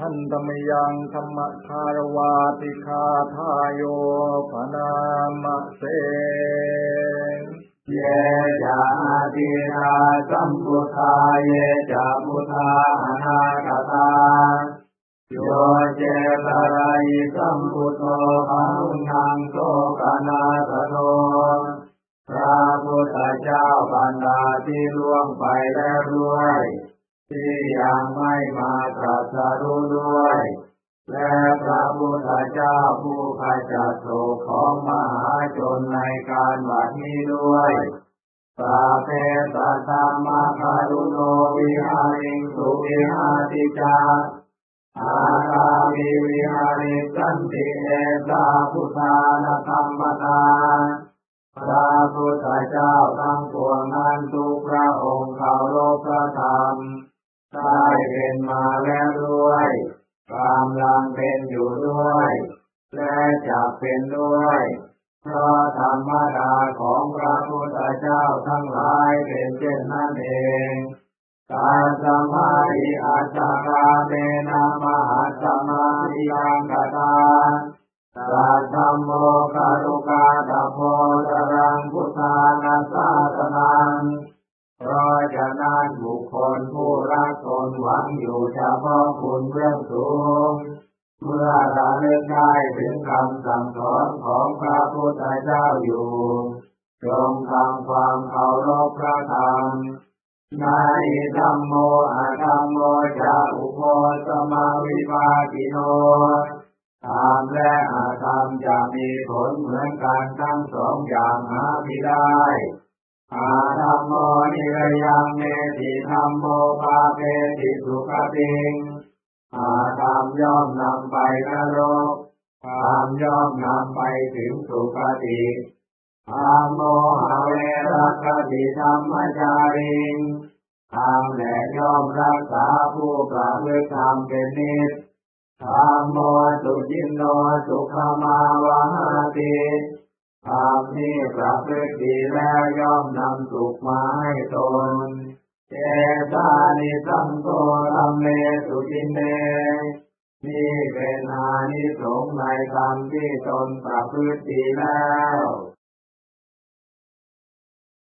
ทันตมยังธรรมคารวาติคาทายโยปนามะเสเยจะติราสัมพุทธาเยจะพุทธาอนาคตาโยเจตรายสัมพุทโธภารุนังโสกนาสโนพระพุทธเจ้าบรรดาที่ล่วงไปแล้วด้วย ที่ยังไม่มาตรัสรู้ด้วย และพระพุทธเจ้าผู้ขจัดโศกของมหาชนในการบัดนี้ด้วยสาเพสัตามาคารุโนวิหาริงสุวิหาติจาอาคามิวิหาริสันติเอสาพุทธานาธรรมตาพระพุทธเจ้าทั้งปวงนั้นทุกพระองค์เขาโลกพระธรรม ได้เป็นมาแล้วด้วยกำลังเป็นอยู่ด้วย และจะเป็นด้วยเพราะธรรมดาของพระพุทธเจ้าทั้งหลายเป็นเช่นนั้นเองตาสมาธิอัตตาเตนะมหาสมาธิยังกตาสัทธมโมคารุกาตโพตรังพุทธานาสาสนังเพราะฉะนั้นบุค รันหวังอยู่เฉพาะคุณเบื้องสูง เมื่อระลึกได้ถึงคำสั่งสอนของพระพุทธเจ้าอยู่จงทำความเคารพพระธรรมในธรรมโมอะธรรมโมจะอุโมสมาวิภากิโนธรรมและอาธรรมจะมีผลเหมือนกันทั้งสองอย่างหาไม่ได้อา นิรยังเมติธรรมโมปาเปติสุขติงอาธรรมย่อมนำไปนรกธรรมย่อมนำไปถึงสุคติธรรมโมหะเวรัคติธรรมจาริงธรรมแลย่อมรักษาผู้ประพฤติธรรมเป็นนิสธรรมโมสุจินโนสุขมาวาติ ธรรมนี้ประพฤติดีแล้วย่อมนำสุขมาให้ตน เจตานิสังโฆธรรมเมสุจินเนนี่เป็นอานิสงส์ในธรรมที่ตนประพฤติดีแล้ว